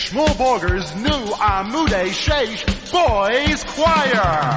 Schmorborger's new Amude Sheish Boys Choir.